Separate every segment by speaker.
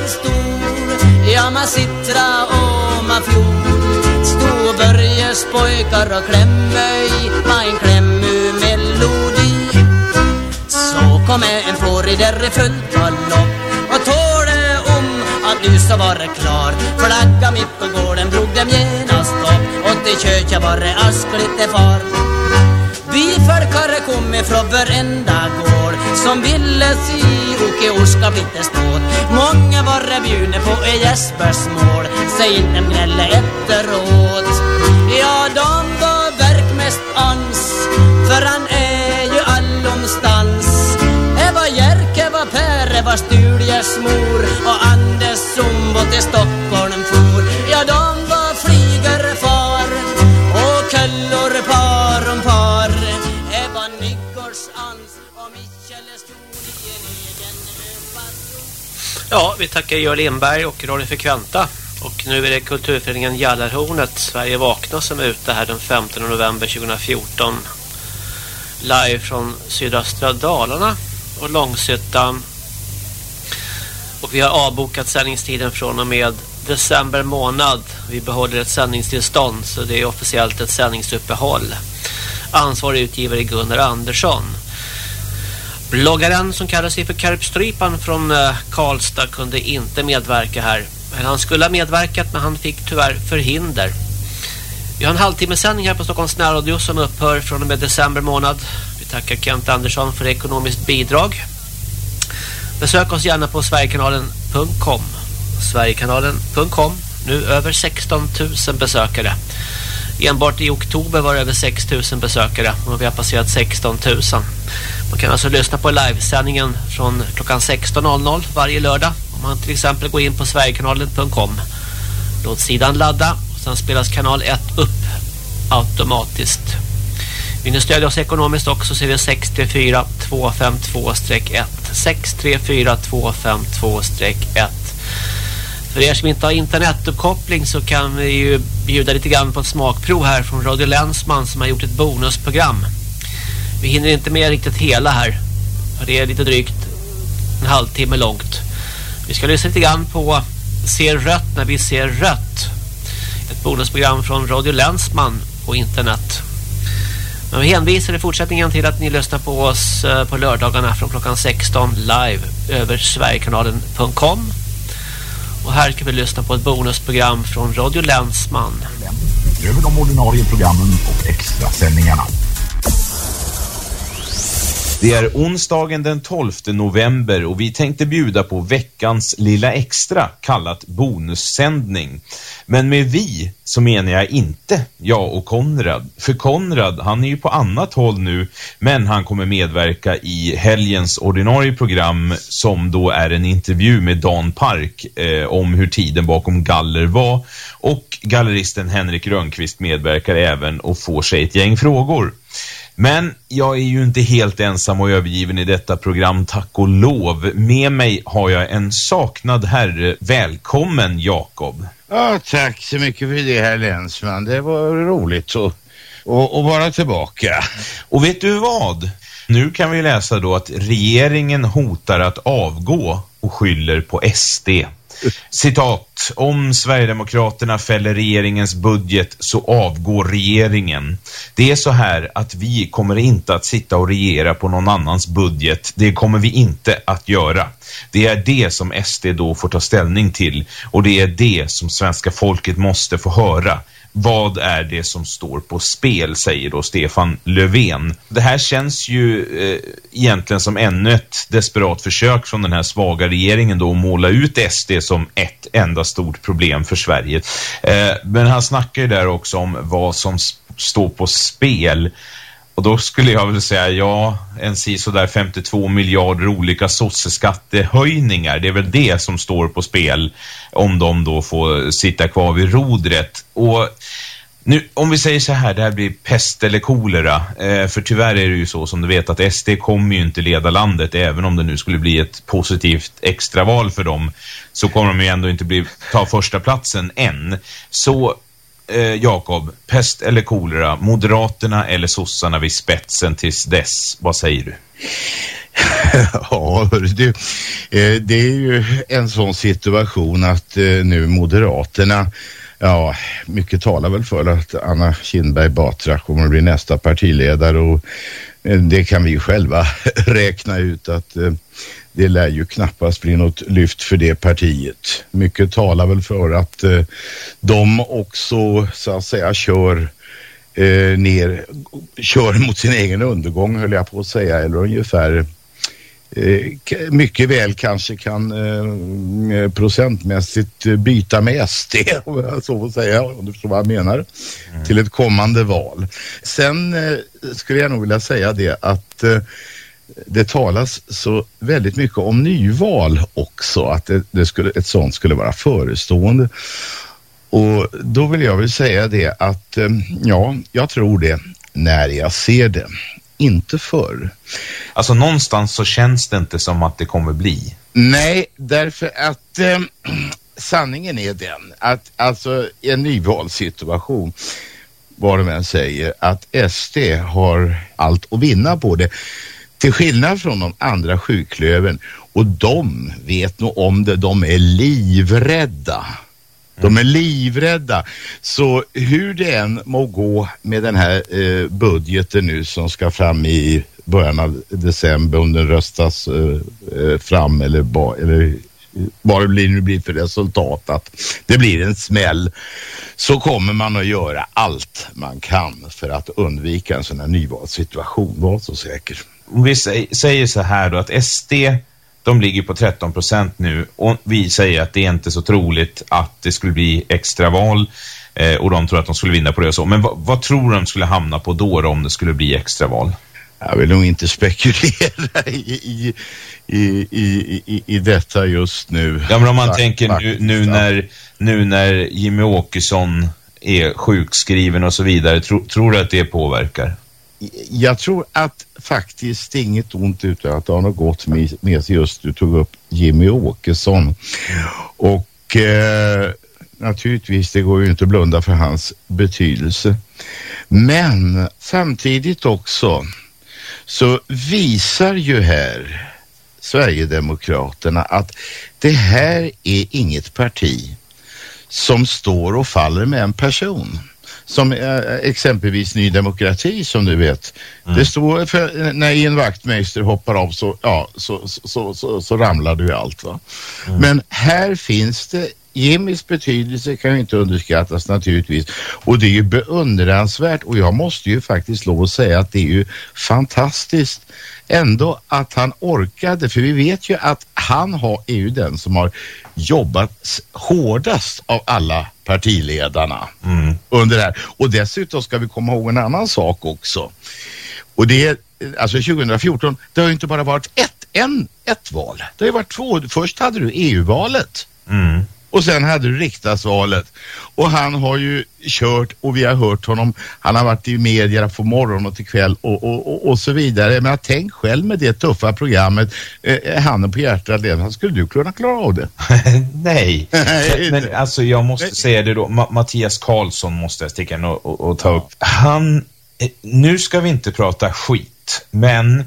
Speaker 1: man stor. Ja, man sittra och man fjol Stod Börjes pojkar och klämme i. Ma en klämmu-melodi Så kom en fårider i fullt galopp Och tåle om att nu så var det klar. Flagga mitt på gården drog dem genast upp. Och till köket var det askligt far. Byfolkare kom ifrån varenda gård. Som ville si Oke orska bitte ståt Många var det bjudna på i Jespers mål. Säg inte gnälla efteråt. Ja, de var verkmest ans För han är ju allomstans. Eva Jerke var Per, det var Sturjes mor Och
Speaker 2: Ja, vi tackar Jörn Lindberg och Radio Frekventa. Och nu är det kulturföreningen Jallarhornet, Sverige vakna som är ute här den 15 november 2014. Live från sydöstra Dalarna och Långshyttan. Och vi har avbokat sändningstiden från och med december månad. Vi behåller ett sändningstillstånd så det är officiellt ett sändningsuppehåll. Ansvarig utgivare Gunnar Andersson. Bloggaren som kallar sig för Karpstrypan från eh, Karlstad kunde inte medverka här. Men han skulle ha medverkat men han fick tyvärr förhinder. Vi har en halvtimmesändning här på Stockholms närradio som upphör från och med december månad. Vi tackar Kent Andersson för ekonomiskt bidrag. Besök oss gärna på sverigekanalen.com Sverigekanalen.com Nu över 16 000 besökare. Enbart i oktober var det över 6 000 besökare och vi har passerat 16 000. Man kan alltså lyssna på livesändningen från klockan 16.00 varje lördag. Om man till exempel går in på sverigekanalen.com Låt sidan ladda och sen spelas kanal 1 upp automatiskt. Vill ni stödja oss ekonomiskt också så är det 634 252-1 634 252-1 För er som inte har internetuppkoppling så kan vi ju bjuda lite grann på ett smakprov här från Radio Länsman som har gjort ett bonusprogram. Vi hinner inte med riktigt hela här. Det är lite drygt en halvtimme långt. Vi ska lyssna lite grann på Ser rött när vi ser rött. Ett bonusprogram från Radio Länsman på internet. Men vi hänvisar i fortsättningen till att ni lyssnar på oss eh, på lördagarna från klockan 16 live över sverigekanalen.com. Och här kan vi lyssna på ett bonusprogram från Radio Länsman.
Speaker 3: Över de ordinarie programmen och extra sändningarna. Det är onsdagen den 12 november och vi tänkte bjuda på veckans lilla extra kallat bonussändning. Men med vi så menar jag inte jag och Konrad. För Konrad han är ju på annat håll nu men han kommer medverka i helgens ordinarie program som då är en intervju med Dan Park eh, om hur tiden bakom galler var. Och galleristen Henrik Rönnqvist medverkar även och får sig ett gäng frågor. Men jag är ju inte helt ensam och övergiven i detta program, tack och lov. Med mig har jag en saknad herre. Välkommen, Jakob.
Speaker 4: Ja, tack så mycket för det här Länsman. Det var roligt att, att, att vara tillbaka.
Speaker 3: Och vet du vad? Nu kan vi läsa då att regeringen hotar att avgå och skyller på SD. Citat, om Sverigedemokraterna fäller regeringens budget så avgår regeringen. Det är så här att vi kommer inte att sitta och regera på någon annans budget. Det kommer vi inte att göra. Det är det som SD då får ta ställning till och det är det som svenska folket måste få höra. Vad är det som står på spel, säger då Stefan Löfven. Det här känns ju eh, egentligen som ännu ett desperat försök från den här svaga regeringen då att måla ut SD som ett enda stort problem för Sverige. Eh, men han snackar ju där också om vad som står på spel. Och då skulle jag väl säga, ja, en sådär 52 miljarder olika sosseskattehöjningar. Det är väl det som står på spel om de då får sitta kvar vid rodret. Och nu, om vi säger så här, det här blir pest eller kolera. Eh, för tyvärr är det ju så som du vet att SD kommer ju inte leda landet. Även om det nu skulle bli ett positivt extraval för dem så kommer de ju ändå inte bli, ta första platsen än. Så eh, Jakob, pest eller kolera, Moderaterna eller sossarna vid spetsen tills dess, vad säger du?
Speaker 4: ja, du, eh, det är ju en sån situation att eh, nu Moderaterna Ja, mycket talar väl för att Anna Kinberg Batra kommer att bli nästa partiledare och eh, det kan vi själva räkna ut att eh, det lär ju knappast bli något lyft för det partiet. Mycket talar väl för att de också så att säga kör ner, kör mot sin egen undergång höll jag på att säga eller ungefär Eh, mycket väl kanske kan eh, procentmässigt byta med SD, om jag så får säga, om du förstår vad jag menar, mm. till ett kommande val. Sen eh, skulle jag nog vilja säga det att eh, det talas så väldigt mycket om nyval också, att det, det skulle, ett sånt skulle vara förestående. Och då vill jag väl säga det att eh, ja, jag tror det när jag ser det inte förr.
Speaker 3: Alltså någonstans så känns det inte som att det kommer bli.
Speaker 4: Nej, därför att eh, sanningen är den att alltså en nyvalssituation vad de än säger att SD har allt att vinna på det. Till skillnad från de andra sjuklöven och de vet nog om det, de är livrädda de är livrädda. Så hur det än må gå med den här eh, budgeten nu som ska fram i början av december om den röstas eh, eh fram eller, ba, eller vad det blir, nu blir för resultat att det blir en smäll så kommer man att göra allt man kan för att undvika en sån här nyvalssituation. Var så säker.
Speaker 3: Om vi säger så här då att SD de ligger på 13 procent nu och vi säger att det är inte så troligt att det skulle bli extraval eh, och de tror att de skulle vinna på det och så. Men vad tror de skulle hamna på då, då om det skulle bli extraval?
Speaker 4: Jag vill nog inte spekulera i, i, i, i, i, detta just nu.
Speaker 3: Ja, men om man Tack, tänker nu, nu, när, nu när Jimmy Åkesson är sjukskriven och så vidare, tro, tror du att det påverkar?
Speaker 4: Jag tror att faktiskt inget ont utan att det har något gott med, med sig just du tog upp Jimmy Åkesson. Och eh, naturligtvis det går ju inte att blunda för hans betydelse. Men samtidigt också så visar ju här Sverigedemokraterna att det här är inget parti som står och faller med en person som äh, exempelvis Ny Demokrati som du vet. Mm. Det står för när en vaktmästare hoppar av så, ja, så, så, så, så, ramlar du allt va. Mm. Men här finns det Jimmys betydelse kan ju inte underskattas naturligtvis och det är ju beundransvärt och jag måste ju faktiskt lov att säga att det är ju fantastiskt ändå att han orkade för vi vet ju att han har, är ju den som har jobbat hårdast av alla partiledarna mm. under det här. Och dessutom ska vi komma ihåg en annan sak också. Och det är, alltså 2014, det har ju inte bara varit ett, en, ett val. Det har ju varit två. Först hade du EU-valet. Mm. Och sen hade du riksdagsvalet. Och han har ju kört och vi har hört honom. Han har varit i media från morgon och till kväll och, och, och, och så vidare. Men tänk själv med det tuffa programmet. Eh, handen på hjärtat, Lena, skulle du kunna klara av det?
Speaker 3: Nej. men alltså jag måste säga det då. Ma Mattias Karlsson måste jag sticka in och, och, och ta upp. Han, eh, nu ska vi inte prata skit. Men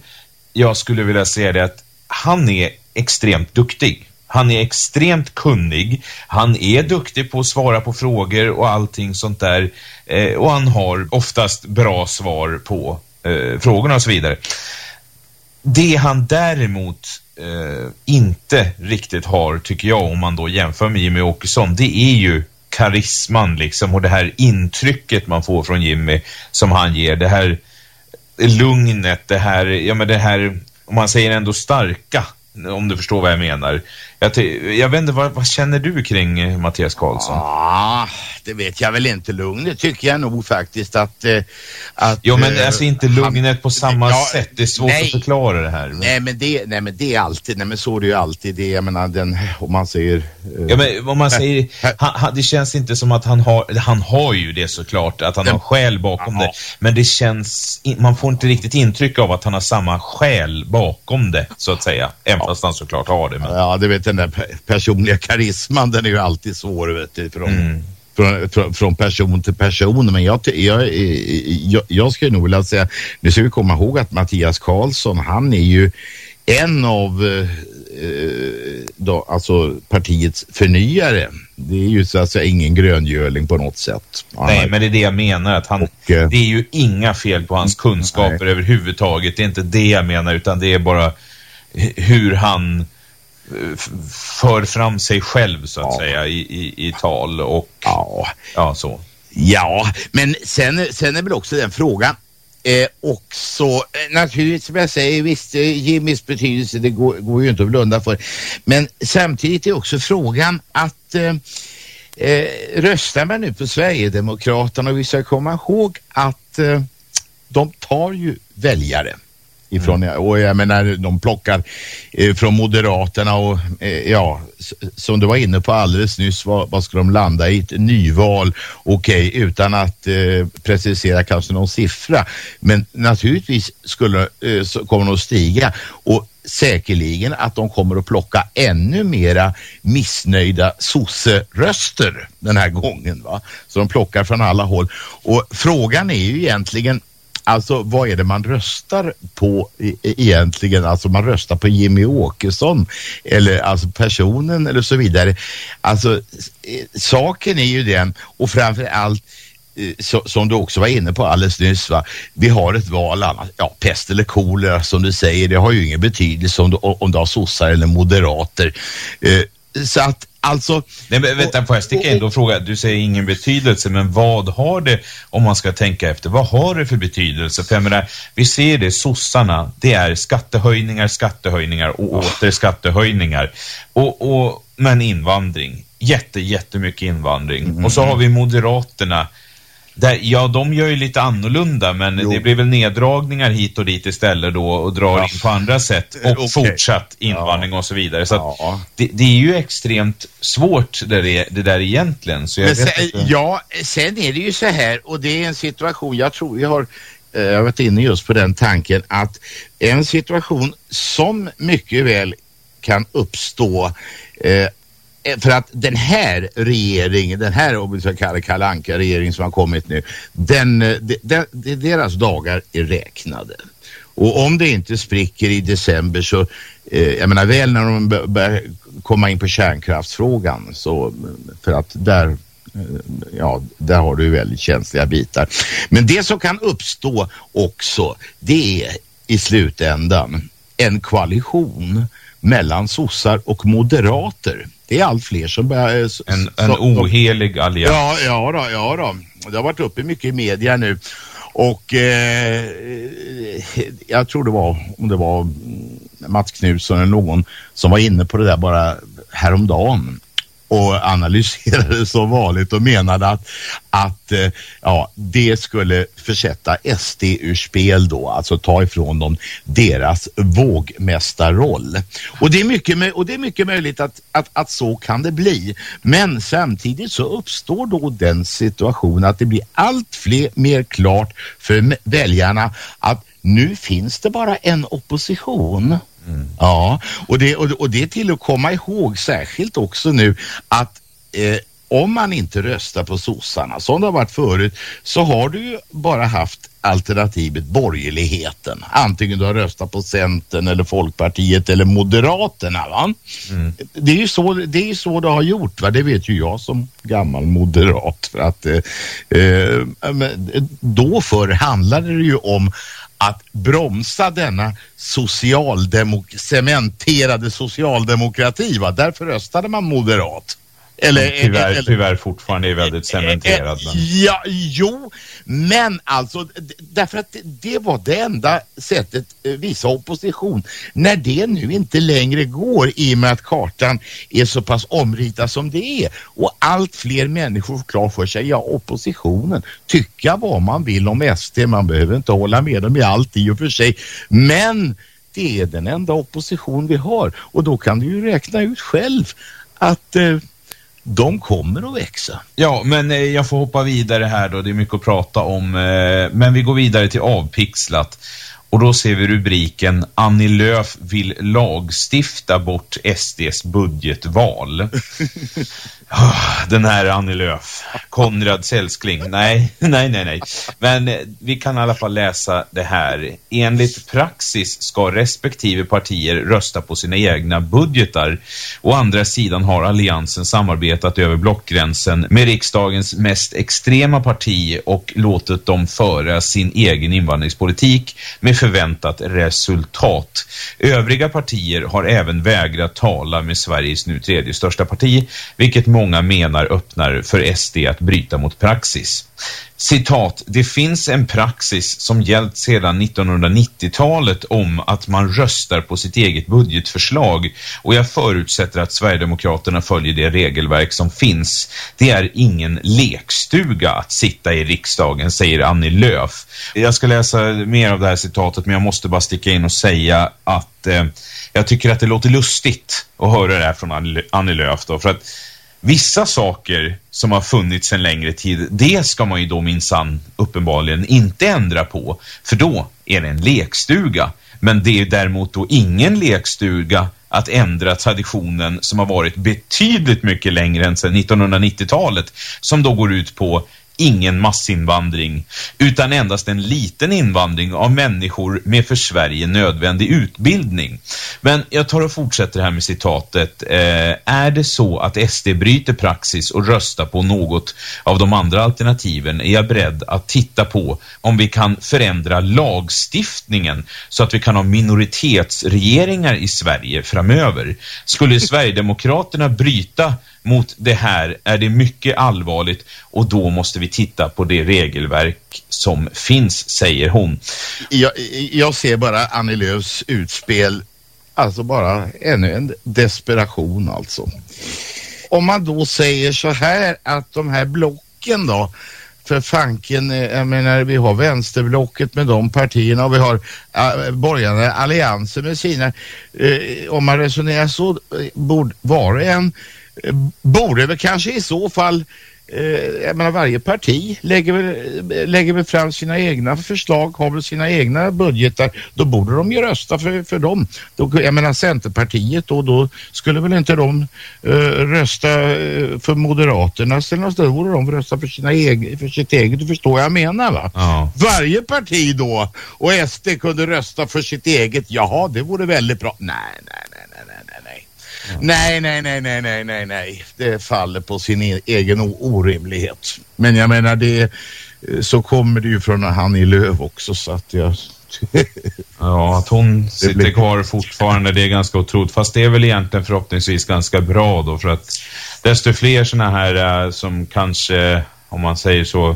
Speaker 3: jag skulle vilja säga det att han är extremt duktig. Han är extremt kunnig. Han är duktig på att svara på frågor och allting sånt där. Eh, och han har oftast bra svar på eh, frågorna och så vidare. Det han däremot eh, inte riktigt har, tycker jag, om man då jämför med Jimmy Åkesson, det är ju karisman liksom och det här intrycket man får från Jimmy som han ger. Det här lugnet, det här, ja men det här, om man säger ändå starka om du förstår vad jag menar. Jag, jag vet inte, vad, vad, känner du kring eh, Mattias Karlsson?
Speaker 4: Ah, det vet jag väl inte. Lugnet tycker jag nog faktiskt att... Eh, att
Speaker 3: jo, men eh, alltså inte lugnet han, på samma ja, sätt. Det är svårt nej, att förklara det här.
Speaker 4: Nej men det, nej, men det är alltid, nej men så är det ju alltid. Det, jag menar, den, om man säger...
Speaker 3: Ja, men om man säger, han, han, det känns inte som att han har, han har ju det såklart, att han har skäl bakom aha. det. Men det känns, man får inte riktigt intryck av att han har samma skäl bakom det, så att säga. Även ja. fast han såklart har det. Men...
Speaker 4: Ja, det vet den där personliga karisman, den är ju alltid svår, vet du, från... Mm från, från, från, person till person. Men jag, jag, jag, jag skulle nog vilja säga, nu ska vi komma ihåg att Mattias Karlsson, han är ju en av eh, då, alltså partiets förnyare. Det är ju så att säga ingen gröngöling på något sätt.
Speaker 3: Nej, men det är det jag menar. Att han, och, eh, det är ju inga fel på hans kunskaper nej. överhuvudtaget. Det är inte det jag menar, utan det är bara hur han för fram sig själv så att ja. säga i, i, i, tal och ja. ja, så.
Speaker 4: Ja, men sen, sen är väl också den frågan Eh, också, eh, naturligtvis som jag säger, visst Jimmys betydelse det går, går ju inte att blunda för. Men samtidigt är också frågan att eh, eh, röstar man nu på Sverigedemokraterna och vi ska komma ihåg att eh, de tar ju väljare ifrån, mm. och jag menar de plockar eh, från Moderaterna och eh, ja, som du var inne på alldeles nyss, vad, vad ska de landa i? Ett nyval, okej, okay, utan att eh, precisera kanske någon siffra. Men naturligtvis skulle, eh, så kommer de att stiga och säkerligen att de kommer att plocka ännu mera missnöjda sosseröster den här gången. Va? Så de plockar från alla håll. Och frågan är ju egentligen Alltså vad är det man röstar på e-, e-, egentligen? Alltså man röstar på Jimmy Åkesson eller alltså personen eller så vidare. Alltså e-, saken är ju den och framför allt så, som du också var inne på alldeles nyss va? Vi har ett val annars, ja pest eller kolera som du säger, det har ju ingen betydelse om du, om du har sossar eller moderater. Eh, så att Alltså...
Speaker 3: Nej, men vänta, får jag sticka in och fråga? Du säger ingen betydelse, men vad har det, om man ska tänka efter, vad har det för betydelse? För jag menar, vi ser det, sossarna, det är skattehöjningar, skattehöjningar och åter skattehöjningar. Och, och, men invandring, jätte, jättemycket invandring. Mm. Och så har vi Moderaterna, där, ja, de gör ju lite annorlunda, men jo. det blir väl neddragningar hit och dit istället då och drar ja. in på andra sätt och okay. fortsatt invandring ja. och så vidare. Så ja. det, det, är ju extremt svårt det, det, det där egentligen. Så
Speaker 4: men sen, ja, sen är det ju så här och det är en situation, jag tror vi har eh, jag har varit inne just på den tanken att en situation som mycket väl kan uppstå eh, Eh, Eh, för att den här regeringen, den här om vi ska kalla kalanka regeringen som har kommit nu, den, eh, de, de, de, deras dagar är räknade. Och om det inte spricker i december så, eh, jag menar väl när de börjar komma in på kärnkraftsfrågan så, eh, för att där eh, ja, där har du väldigt känsliga bitar. Men det som kan uppstå också, det är i slutändan en koalition mellan sossar och moderater det är allt fler som börjar...
Speaker 3: Eh, en, en ohelig allians.
Speaker 4: Ja, ja då, ja då. Det har varit uppe mycket i media nu. Och eh, jag tror det var, om det var Mats Knutsson eller någon som var inne på det där bara häromdagen och analyserade som vanligt och menade att, att eh, ja, det skulle försätta SD ur spel då, alltså ta ifrån dem deras vågmästarroll. Och det är mycket, och det är mycket möjligt att, att, att så kan det bli. Men samtidigt så uppstår då den situationen att det blir allt fler, mer klart för väljarna att nu finns det bara en opposition. Mm. Ja, och det, och, och, det är till att komma ihåg särskilt också nu att eh, om man inte röstar på sossarna som det har varit förut så har du ju bara haft alternativet borgerligheten. Antingen du har röstat på Centern eller Folkpartiet eller Moderaterna va? Mm. Det är ju så det, är så det har gjort va? Det vet ju jag som gammal moderat för att eh, eh, då förr handlade det ju om att bromsa denna socialdemok cementerade socialdemokrati. Va? Därför röstade man moderat.
Speaker 3: Eller, tyvärr, eller, tyvärr fortfarande är väldigt cementerad.
Speaker 4: Men... Ja, jo, men alltså därför att det var det enda sättet eh, visa opposition. När det nu inte längre går i och med att kartan är så pass omritad som det är och allt fler människor får klart för sig, ja oppositionen, tycka vad man vill om SD, man behöver inte hålla med dem i allt i och för sig, men det är den enda opposition vi har och då kan du ju räkna ut själv att eh, de kommer att växa.
Speaker 3: Ja, men eh, jag får hoppa vidare här då. Det är mycket att prata om. Eh, men vi går vidare till avpixlat. Och då ser vi rubriken Annie Lööf vill lagstifta bort SDs budgetval. Ah, den här Annie Lööf, Konrads älskling. Nej, nej, nej, nej. Men eh, vi kan i alla fall läsa det här. Enligt praxis ska respektive partier rösta på sina egna budgetar. Å andra sidan har alliansen samarbetat över blockgränsen med riksdagens mest extrema parti och låtit dem föra sin egen invandringspolitik med förväntat resultat. Övriga partier har även vägrat tala med Sveriges nu tredje största parti, vilket många många menar öppnar för SD att bryta mot praxis. Citat, det finns en praxis som gällt sedan 1990-talet om att man röstar på sitt eget budgetförslag och jag förutsätter att Sverigedemokraterna följer det regelverk som finns. Det är ingen lekstuga att sitta i riksdagen, säger Annie Lööf. Jag ska läsa mer av det här citatet men jag måste bara sticka in och säga att eh, jag tycker att det låter lustigt att höra det här från Annie Lööf då, för att vissa saker som har funnits en längre tid, det ska man ju då minsann uppenbarligen inte ändra på. För då är det en lekstuga. Men det är däremot då ingen lekstuga att ändra traditionen som har varit betydligt mycket längre än sedan 1990-talet. Som då går ut på ingen massinvandring utan endast en liten invandring av människor med för Sverige nödvändig utbildning. Men jag tar och fortsätter här med citatet. Eh, är det så att SD bryter praxis och röstar på något av de andra alternativen är jag beredd att titta på om vi kan förändra lagstiftningen så att vi kan ha minoritetsregeringar i Sverige framöver. Skulle Sverigedemokraterna bryta mot det här är det mycket allvarligt och då måste vi titta på det regelverk som finns, säger hon.
Speaker 4: Jag, jag ser bara Annie Lööfs utspel, alltså bara ännu en desperation alltså. Om man då säger så här att de här blocken då, för fanken, eh, jag menar vi har vänsterblocket med de partierna och vi har äh, borgarna allianser med sina, eh, om man resonerar så, eh, borde var och en borde väl kanske i så fall eh, jag menar varje parti lägger väl, lägger väl fram sina egna förslag, har väl sina egna budgetar, då borde de ju rösta för, för dem. Då, jag menar Centerpartiet och då skulle väl inte de uh, rösta uh, för Moderaterna eller något, då borde de rösta för, sina egen, för sitt eget, du förstår vad jag menar va? Ja. Varje parti då och SD kunde rösta för sitt eget, jaha det vore väldigt bra. Nej, nej, nej, nej. Nej, nej, nej, nej, nej, nej, nej. Det faller på sin e egen orimlighet. Men jag menar det eh, så kommer det ju från han i Löv också så att jag...
Speaker 3: ja, att hon sitter blir... kvar fortfarande det är ganska otroligt. Fast det är väl egentligen förhoppningsvis ganska bra då för att desto fler sådana här äh, som kanske, om man säger så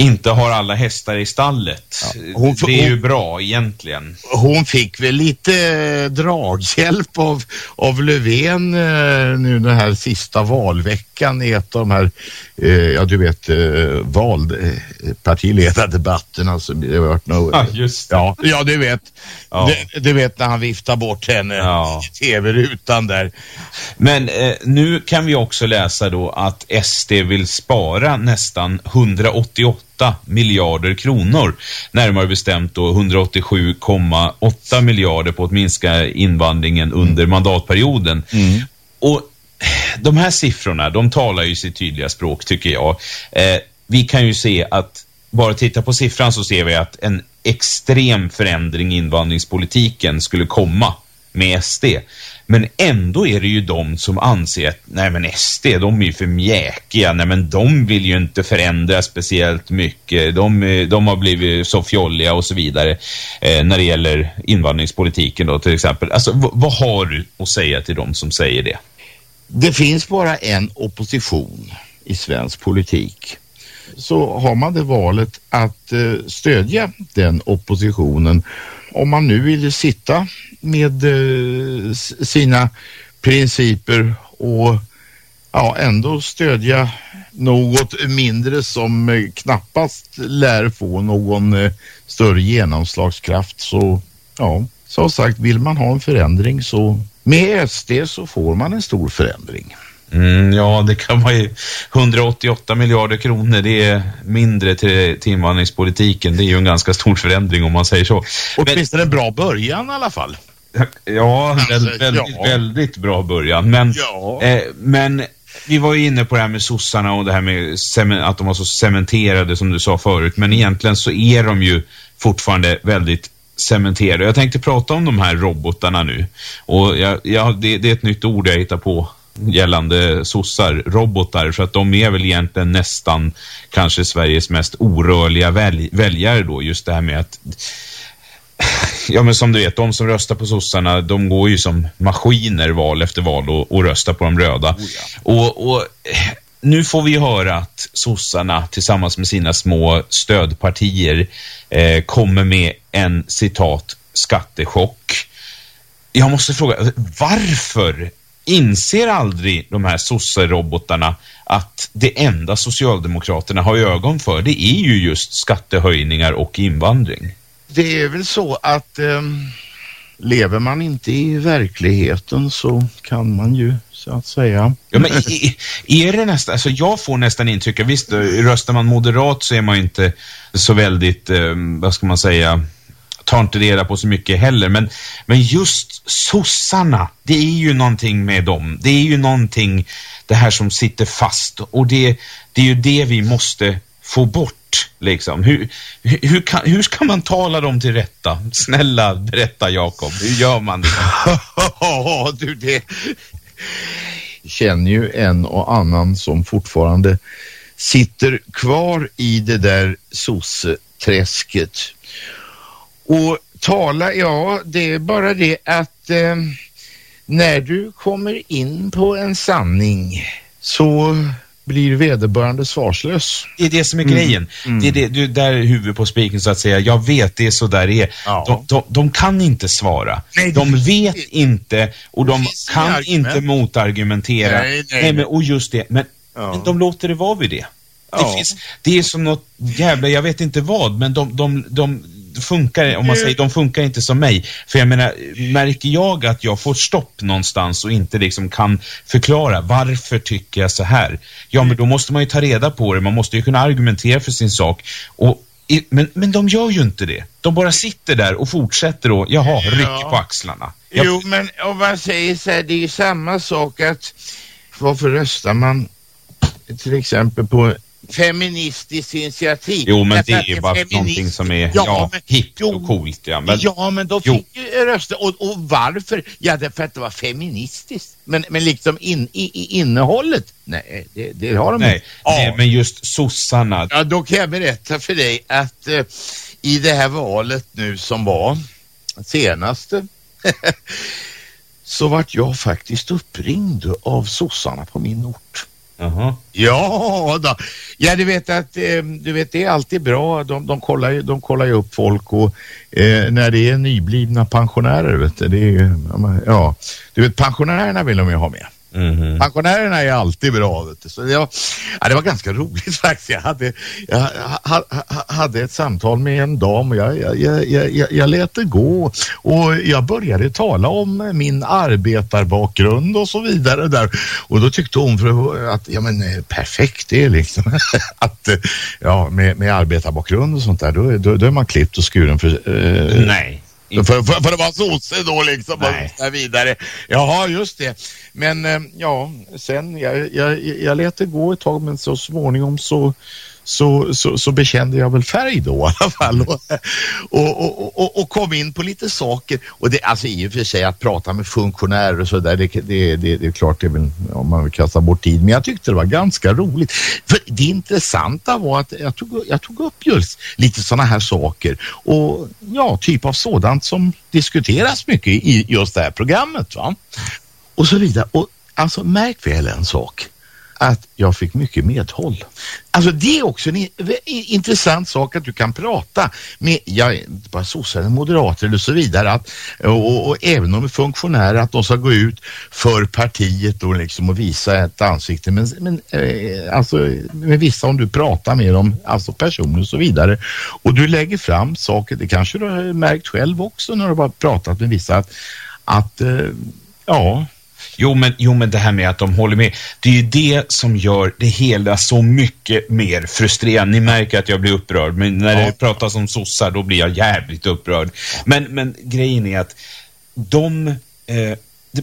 Speaker 3: inte har alla hästar i stallet. Ja, hon, det är ju bra egentligen.
Speaker 4: Hon fick väl lite eh, draghjälp av, av Löfven eh, nu den här sista valveckan i ett av de här, eh, ja du vet, val, partiledardebatterna. Så det har varit något,
Speaker 3: ja, just
Speaker 4: det. Ja, ja du vet. Ja. Du, du, vet när han viftar bort henne ja. i tv-rutan där.
Speaker 3: Men eh, nu kan vi också läsa då att SD vill spara nästan 188 8 miljarder kronor. Närmare bestämt då 187,8 miljarder på att minska invandringen under mm. mandatperioden. Mm. Och de här siffrorna, de talar ju sitt tydliga språk tycker jag. Eh, vi kan ju se att, bara titta på siffran så ser vi att en extrem förändring i invandringspolitiken skulle komma med SD. Men ändå är det ju de som anser att nej men SD, de är ju för mjäkiga. Nej men de vill ju inte förändra speciellt mycket. De, eh, de har blivit så fjolliga och så vidare eh, när det gäller invandringspolitiken då till exempel. Alltså vad har du att säga till de som säger det?
Speaker 4: Det finns bara en opposition i svensk politik. Så har man det valet att eh, stödja den oppositionen om man nu vill sitta med eh, sina principer och ja, ändå stödja något mindre som eh, knappast lär få någon eh, större genomslagskraft så ja, som sagt vill man ha en förändring så med SD så får man en stor förändring.
Speaker 3: Mm, ja, det kan vara 188 miljarder kronor. Det är mindre till, till invandringspolitiken. Det är ju en ganska stor förändring om man säger så.
Speaker 4: Åtminstone en bra början i alla fall.
Speaker 3: Ja, väldigt, väldigt, ja. väldigt bra början. Men, ja. eh, men vi var ju inne på det här med sossarna och det här med att de var så cementerade som du sa förut. Men egentligen så är de ju fortfarande väldigt cementerade. Jag tänkte prata om de här robotarna nu. Och jag, jag, det, det, är ett nytt ord jag hittar på gällande sossar, robotar. För att de är väl egentligen nästan kanske Sveriges mest orörliga väl, väljare då. Just det här med att ja men som du vet, de som röstar på sossarna, de går ju som maskiner val efter val och, och röstar på de röda. Oh ja. och, och nu får vi höra att sossarna tillsammans med sina små stödpartier eh, kommer med en citat skattechock. Jag måste fråga, varför inser aldrig de här sosserobotarna att det enda Socialdemokraterna har ögon för det är ju just skattehöjningar och invandring?
Speaker 4: Det är väl så att eh, lever man inte i verkligheten så kan man ju så att säga.
Speaker 3: Ja, men är det nästan, alltså jag får nästan intrycket, visst eh, röstar man moderat så är man inte så väldigt, eh, vad ska man säga, tar inte reda på så mycket heller. Men, men just sossarna, det är ju någonting med dem. Det är ju någonting, det här som sitter fast. Och det, det är ju det vi måste få bort. Liksom. Hur, hur, kan, hur ska man tala dem till rätta? Snälla, berätta Jakob. Hur gör man det?
Speaker 4: Ja, du det känner ju en och annan som fortfarande sitter kvar i det där sosseträsket. Och tala, ja, det är bara det att eh, när du kommer in på en sanning så blir vederbörande svarslös.
Speaker 3: Det är det som är mm. grejen. Mm. Det är det, du, där är huvudet på spiken så att säga. Jag vet, det är så där det är. Ja. De, de, de, kan inte svara. Nej, de vet det, inte och de kan inte motargumentera. Nej, nej, nej, men, och just det. Men, ja. men de låter det vara vid det. Det, ja. finns, det är som något jävla, jag vet inte vad, men de, de, de funkar, om man säger, de funkar inte som mig. För jag menar, märker jag att jag får stopp någonstans och inte liksom kan förklara varför tycker jag så här? Ja, men då måste man ju ta reda på det. Man måste ju kunna argumentera för sin sak. Och men, men de gör ju inte det. De bara sitter där och fortsätter och, jaha, ryck ja. på axlarna.
Speaker 4: Jag... Jo, men om man säger så här, det är ju samma sak att varför röstar man till exempel på feministiskt initiativ.
Speaker 3: Jo, men det är ju bara feminist... någonting som är ja, ja, men, hippt jo, och coolt. Ja,
Speaker 4: men, ja, men då fick ju röster. Och, och varför? Ja, därför att det var feministiskt. Men, men liksom in, i, i innehållet, nej, det, det har de
Speaker 3: nej, inte. Nej, men just sossarna.
Speaker 4: Ja, då kan jag berätta för dig att eh, i det här valet nu som var senaste så vart jag faktiskt uppringd av sossarna på min ort.
Speaker 3: Jaha.
Speaker 4: Ja, då. ja, du vet att eh, du vet, det är alltid bra. De, de, kollar, ju, de kollar ju upp folk och eh, när det är nyblivna pensionärer, vet du, det är, ja, du vet pensionärerna vill de ju ha med. Mm -hmm. Pensionärerna är alltid bra. Vet du. Så det, var, ja, det var ganska roligt faktiskt. Jag hade, jag ha, ha, hade ett samtal med en dam och jag, jag, jag, jag, lät det gå. Och jag började tala om min arbetarbakgrund och så vidare där. Och då tyckte hon för att ja men eh, perfekt det är liksom att ja med, med arbetarbakgrund och sånt där då, då, då är man klippt och skuren för
Speaker 3: eh, Nej.
Speaker 4: För, för, för det var sosse då liksom Nej. och vidare. Jaha, just det. Men eh, ja, sen jag, jag, jag lät det gå ett tag men så småningom så så, så, så bekände jag väl färg då i alla fall. Och, och, och, och, kom in på lite saker. Och det, alltså i och för sig att prata med funktionärer och så där, det, det, det, det är klart det är väl om man vill kasta bort tid. Men jag tyckte det var ganska roligt. För det intressanta var att jag tog, jag tog upp just lite sådana här saker. Och ja, typ av sådant som diskuteras mycket i just det här programmet va? Och så vidare. Och alltså märk väl en sak att jag fick mycket medhåll. Alltså det är också en intressant sak att du kan prata med, ja, inte bara sossar, moderater eller så vidare att, och, och, även om funktionärer att de ska gå ut för partiet och liksom och visa ett ansikte men, men eh, alltså med vissa om du pratar med dem, alltså personer och så vidare och du lägger fram saker, det kanske du har märkt själv också när du har pratat med vissa att, att eh, ja
Speaker 3: Jo men, jo, men det här med att de håller med, det är ju det som gör det hela så mycket mer frustrerande. Ni märker att jag blir upprörd, men när ja. det pratas om sossar då blir jag jävligt upprörd. Men, men grejen är att de... Eh,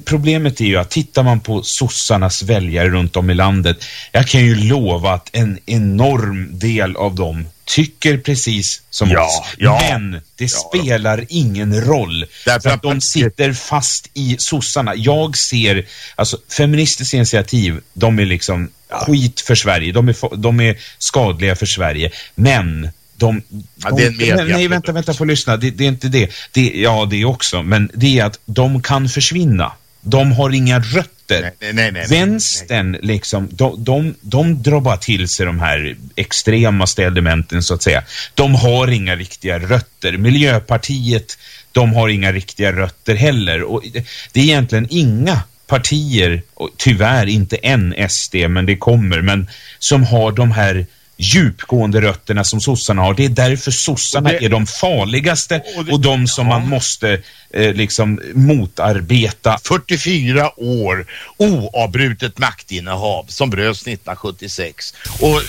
Speaker 3: problemet är ju att tittar man på sossarnas väljare runt om i landet, jag kan ju lova att en enorm del av dem tycker precis som ja, oss. Ja, men det ja, spelar ingen roll. Därför att de sitter fast i sossarna. Jag ser, alltså feministiskt initiativ, de är liksom skit för Sverige. De är, de är skadliga för Sverige. Men de, ja, det är en media. Nej, vänta, vänta, få lyssna. Det, det, är inte det. det. Ja, det också. Men det är att de kan försvinna. De har inga rötter. Nej, nej, nej, Vänstern, liksom, de, de, de drar bara till sig de här extremaste elementen, så att säga. De har inga riktiga rötter. Miljöpartiet, de har inga riktiga rötter heller. Och det är egentligen inga partier, tyvärr inte en SD, men det kommer, men som har de här djupgående rötterna som sossarna har. Det är därför sossarna det, är de farligaste och, det, och de som ja. man måste eh, liksom motarbeta.
Speaker 4: 44 år oavbrutet maktinnehav som bröts 1976 och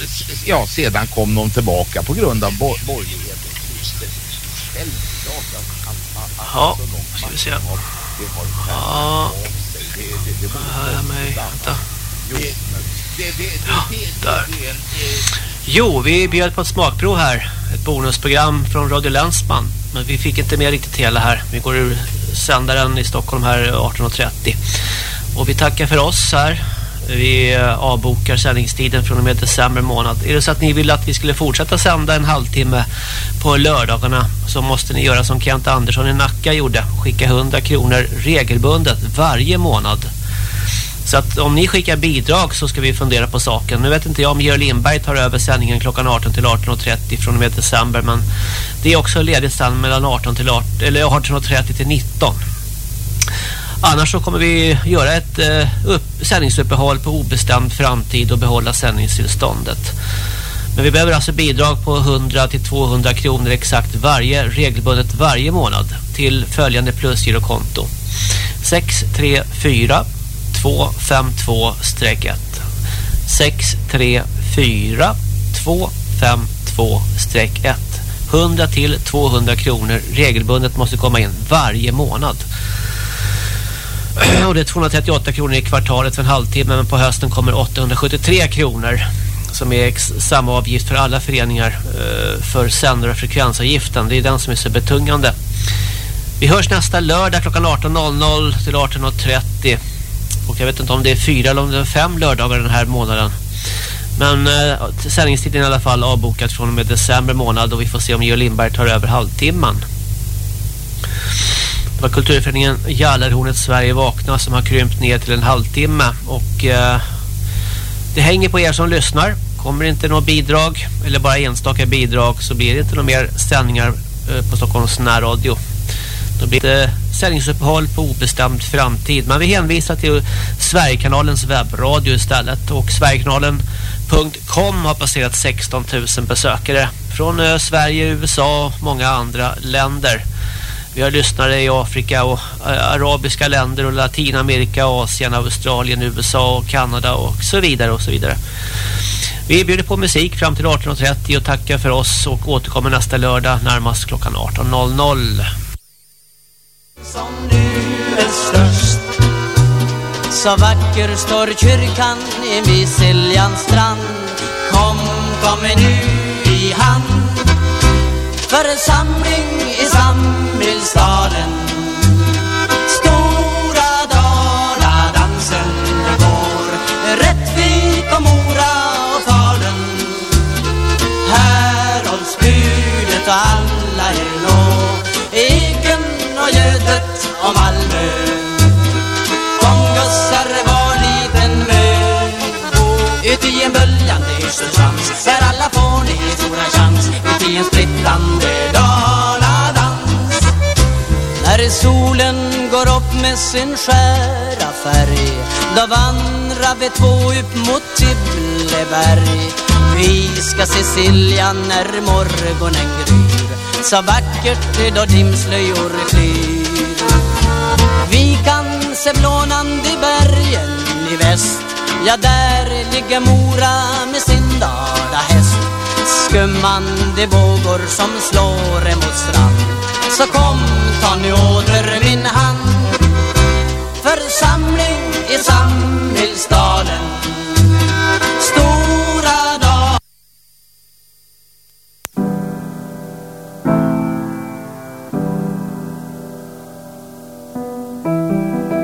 Speaker 4: ja, sedan kom de tillbaka på grund av bo borgerligheten.
Speaker 2: Ja, ska vi se. Ja, hör mig? Vänta. Ja, där. Jo, vi bjöd på ett smakprov här. Ett bonusprogram från Radio Länsman. Men vi fick inte med riktigt hela här. Vi går ur sändaren i Stockholm här 18.30. Och vi tackar för oss här. Vi eh, avbokar sändningstiden från och med december månad. Är det så att ni vill att vi skulle fortsätta sända en halvtimme på lördagarna så måste ni göra som Kent Andersson i Nacka gjorde. Skicka 100 kronor regelbundet varje månad så att om ni skickar bidrag så ska vi fundera på saken. Nu vet inte jag om Georg Lindberg tar över sändningen klockan 18 till 18.30 från och med december. Men det är också ledigt sen mellan 18 till 18, eller 18.30 till 19. Annars så kommer vi göra ett eh, upp, sändningsuppehåll på obestämd framtid och behålla sändningstillståndet. Men vi behöver alltså bidrag på 100 till 200 kronor exakt varje regelbundet varje månad till följande plusgirokonto. 634 252-1 634 252-1 100 till 200 kronor regelbundet måste komma in varje månad. Och det är 238 kronor i kvartalet för en halvtimme men på hösten kommer 873 kronor som är samma avgift för alla föreningar eh, för sändare och frekvensavgiften. Det är den som är så betungande. Vi hörs nästa lördag klockan 18.00 till 18.30 och jag vet inte om det är fyra eller om det är fem lördagar den här månaden. Men eh, sändningstiden är i alla fall avbokat från och med december månad och vi får se om Georg Lindberg tar över halvtimman. Det var kulturföreningen Jallarhornet Sverige vakna som har krympt ner till en halvtimme och eh, det hänger på er som lyssnar. Kommer det inte något bidrag eller bara enstaka bidrag så blir det inte några mer sändningar eh, på Stockholms närradio. Då blir det sändningsuppehåll på obestämd framtid. Men vi hänvisar till Sverigekanalens webbradio istället. Och Sverigekanalen.com har passerat 16 000 besökare från Sverige, USA och många andra länder. Vi har lyssnare i Afrika och arabiska länder och Latinamerika, Asien, Australien, USA och Kanada och så vidare och så vidare. Vi bjuder på musik fram till 18.30 och tackar för oss och återkommer nästa lördag närmast klockan 18.00
Speaker 1: störst. Så vacker står kyrkan vid Siljans strand. Kom, kom med nu i hand. Församling i samhällsstaden Stora Dala-dansen går. Rättvik och Mora och Falun. Här hålls budet och i en böljande Österchans Där alla får ni stora chans. Uti en splittande Daladans. När solen går upp med sin skära färg Då vandrar vi två upp mot Tibbleberg. Vi ska se Silja när morgonen gryr så vackert då dimslöjor flyr. Vi kan se blånande bergen i väst Ja, där ligger Mora med sin dalahäst. häst. Skummande vågor som slår emot strand. Så kom, ta nu åter min hand. Församling i samhällsstaden Stor